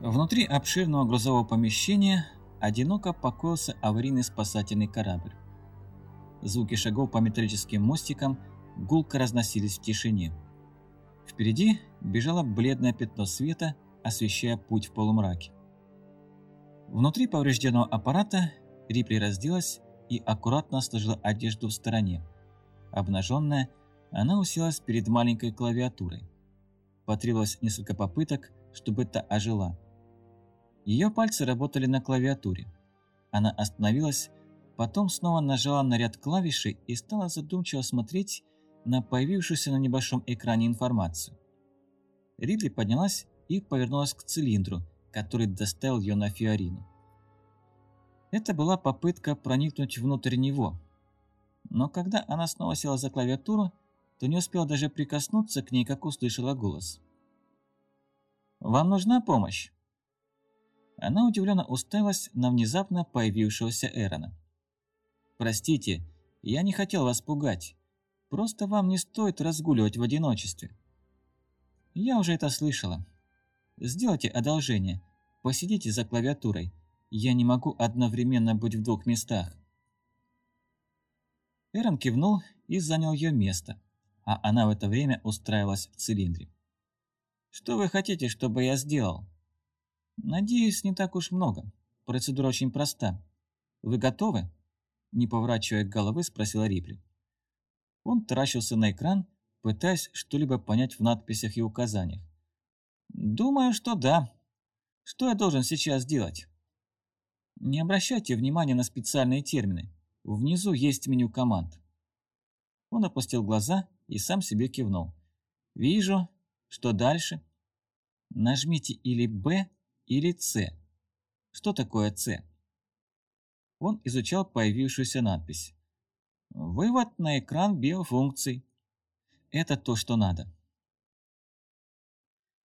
Внутри обширного грузового помещения одиноко покоился аварийный спасательный корабль. Звуки шагов по металлическим мостикам гулко разносились в тишине. Впереди бежало бледное пятно света, освещая путь в полумраке. Внутри поврежденного аппарата Рипли разделась и аккуратно сложила одежду в стороне. Обнаженная, она уселась перед маленькой клавиатурой. Потребовалось несколько попыток, чтобы та ожила. Ее пальцы работали на клавиатуре. Она остановилась, потом снова нажала на ряд клавишей и стала задумчиво смотреть на появившуюся на небольшом экране информацию. Ридли поднялась и повернулась к цилиндру, который доставил ее на Фиорину. Это была попытка проникнуть внутрь него. Но когда она снова села за клавиатуру, то не успела даже прикоснуться к ней, как услышала голос. «Вам нужна помощь?» Она удивленно уставилась на внезапно появившегося Эрона. «Простите, я не хотел вас пугать. Просто вам не стоит разгуливать в одиночестве». «Я уже это слышала. Сделайте одолжение. Посидите за клавиатурой. Я не могу одновременно быть в двух местах». Эрон кивнул и занял ее место, а она в это время устраивалась в цилиндре. «Что вы хотите, чтобы я сделал?» «Надеюсь, не так уж много. Процедура очень проста. Вы готовы?» Не поворачивая головы, спросила Рипли. Он таращился на экран, пытаясь что-либо понять в надписях и указаниях. «Думаю, что да. Что я должен сейчас делать?» «Не обращайте внимания на специальные термины. Внизу есть меню команд». Он опустил глаза и сам себе кивнул. «Вижу. Что дальше?» «Нажмите или «Б», или С. Что такое С? Он изучал появившуюся надпись. Вывод на экран биофункций. Это то, что надо.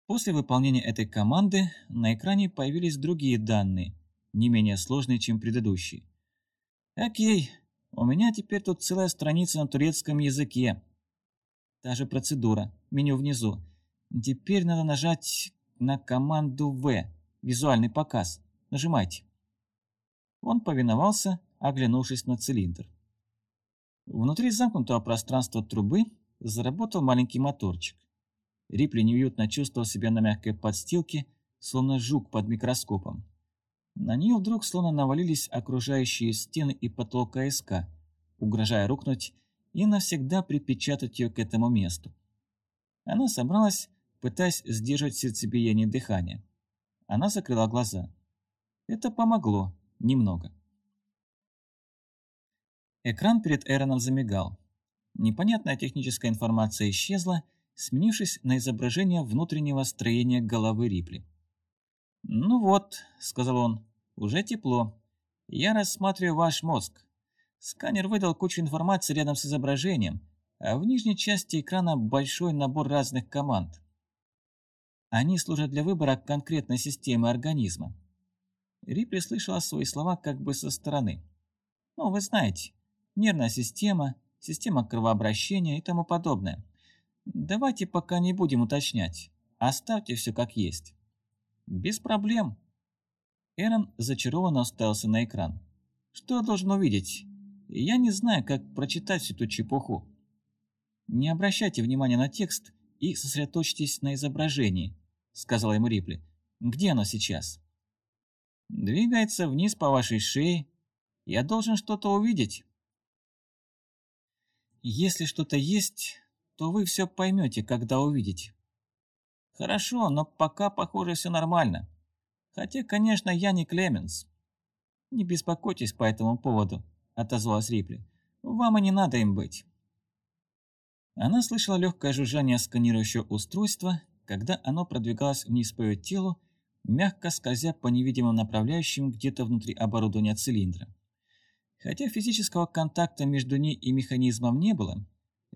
После выполнения этой команды на экране появились другие данные, не менее сложные, чем предыдущие. Окей, у меня теперь тут целая страница на турецком языке. Та же процедура, меню внизу. Теперь надо нажать на команду «В», Визуальный показ. Нажимайте. Он повиновался, оглянувшись на цилиндр. Внутри замкнутого пространства трубы заработал маленький моторчик. Рипли неуютно чувствовал себя на мягкой подстилке, словно жук под микроскопом. На нее вдруг словно навалились окружающие стены и потолок АСК, угрожая рухнуть и навсегда припечатать ее к этому месту. Она собралась, пытаясь сдержать сердцебиение дыхания. Она закрыла глаза. Это помогло. Немного. Экран перед Эроном замигал. Непонятная техническая информация исчезла, сменившись на изображение внутреннего строения головы Рипли. «Ну вот», — сказал он, — «уже тепло. Я рассматриваю ваш мозг. Сканер выдал кучу информации рядом с изображением, а в нижней части экрана большой набор разных команд. Они служат для выбора конкретной системы организма. Рипли слышала свои слова как бы со стороны. Ну, вы знаете, нервная система, система кровообращения и тому подобное. Давайте пока не будем уточнять. Оставьте все как есть. Без проблем. Эрон зачарованно уставился на экран. Что я должен увидеть? Я не знаю, как прочитать всю эту чепуху. Не обращайте внимания на текст и сосредоточьтесь на изображении», — сказала ему Рипли. «Где оно сейчас?» «Двигается вниз по вашей шее. Я должен что-то увидеть». «Если что-то есть, то вы все поймете, когда увидите». «Хорошо, но пока, похоже, все нормально. Хотя, конечно, я не Клеменс». «Не беспокойтесь по этому поводу», — отозвалась Рипли. «Вам и не надо им быть». Она слышала легкое жужжание сканирующего устройства, когда оно продвигалось вниз по ее телу, мягко скользя по невидимым направляющим где-то внутри оборудования цилиндра. Хотя физического контакта между ней и механизмом не было,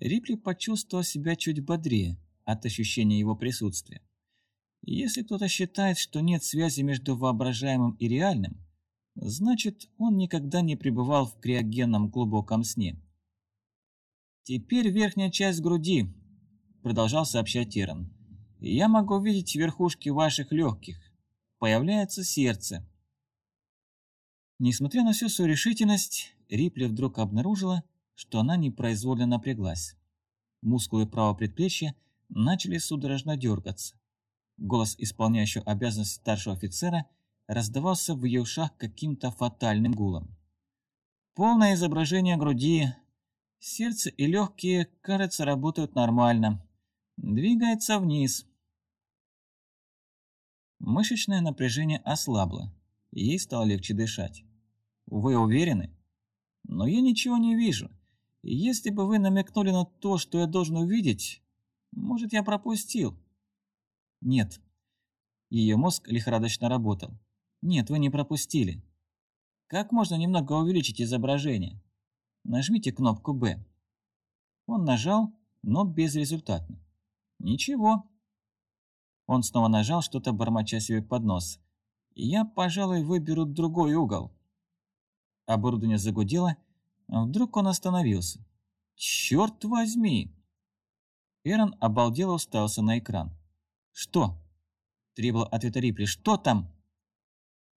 Рипли почувствовал себя чуть бодрее от ощущения его присутствия. если кто-то считает, что нет связи между воображаемым и реальным, значит, он никогда не пребывал в криогенном глубоком сне. «Теперь верхняя часть груди», — продолжал сообщать Теран. «Я могу видеть верхушки ваших легких. появляется сердце. Несмотря на всю свою решительность, Рипли вдруг обнаружила, что она непроизвольно напряглась. Мускулы правого предплечья начали судорожно дергаться. Голос исполняющего обязанности старшего офицера раздавался в ее ушах каким-то фатальным гулом. Полное изображение груди. Сердце и легкие, кажется, работают нормально. Двигается вниз. Мышечное напряжение ослабло, ей стало легче дышать. Вы уверены? Но я ничего не вижу. Если бы вы намекнули на то, что я должен увидеть, может, я пропустил? Нет. Ее мозг лихорадочно работал. Нет, вы не пропустили. Как можно немного увеличить изображение? Нажмите кнопку «Б». Он нажал, но безрезультатно. Ничего. Он снова нажал, что-то бормоча себе под нос. Я, пожалуй, выберу другой угол. Оборудование загудело, а вдруг он остановился. «Черт возьми!» Эрон обалдело уставился на экран. «Что?» – требовал ответа Рипли. «Что там?»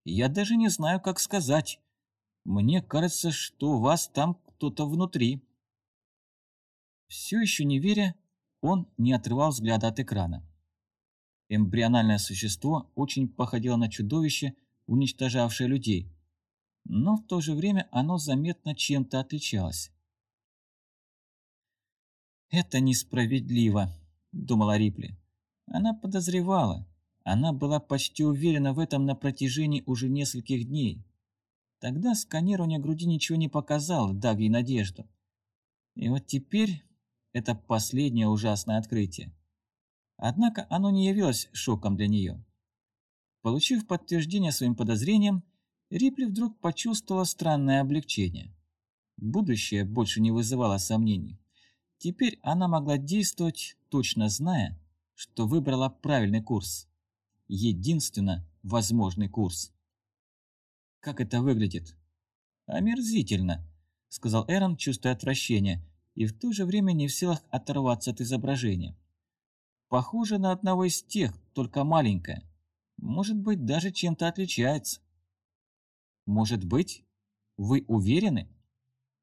«Я даже не знаю, как сказать. Мне кажется, что у вас там кто-то внутри». Все еще не веря, он не отрывал взгляда от экрана. Эмбриональное существо очень походило на чудовище, уничтожавшее людей, но в то же время оно заметно чем-то отличалось. «Это несправедливо», — думала Рипли. Она подозревала, она была почти уверена в этом на протяжении уже нескольких дней. Тогда сканирование груди ничего не показало, ей надежду. И вот теперь это последнее ужасное открытие. Однако оно не явилось шоком для нее. Получив подтверждение своим подозрениям, Рипли вдруг почувствовала странное облегчение. Будущее больше не вызывало сомнений. Теперь она могла действовать, точно зная, что выбрала правильный курс. Единственно возможный курс. Как это выглядит? Омерзительно, сказал Эрон, чувствуя отвращение, и в то же время не в силах оторваться от изображения. Похоже на одного из тех, только маленькое. Может быть, даже чем-то отличается. Может быть? Вы уверены?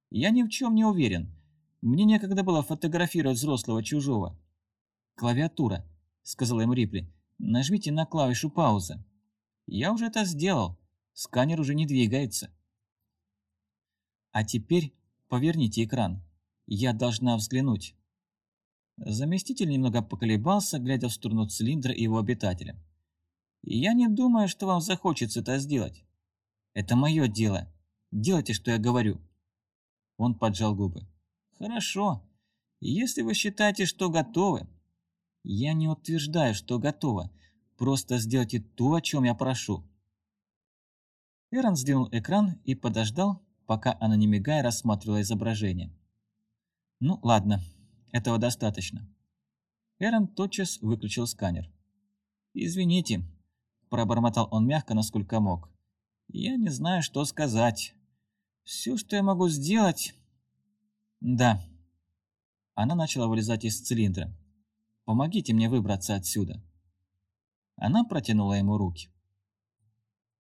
Я ни в чем не уверен. Мне некогда было фотографировать взрослого чужого. Клавиатура, сказал ему Рипли. Нажмите на клавишу пауза. Я уже это сделал. Сканер уже не двигается. А теперь поверните экран. Я должна взглянуть. Заместитель немного поколебался, глядя в сторону цилиндра и его обитателя. «Я не думаю, что вам захочется это сделать. Это мое дело. Делайте, что я говорю». Он поджал губы. «Хорошо. Если вы считаете, что готовы...» «Я не утверждаю, что готово. Просто сделайте то, о чем я прошу». Эрон сдвинул экран и подождал, пока она, не мигая, рассматривала изображение. «Ну, ладно, этого достаточно». Эрон тотчас выключил сканер. «Извините», – пробормотал он мягко, насколько мог. Я не знаю, что сказать. Все, что я могу сделать... Да. Она начала вылезать из цилиндра. Помогите мне выбраться отсюда. Она протянула ему руки.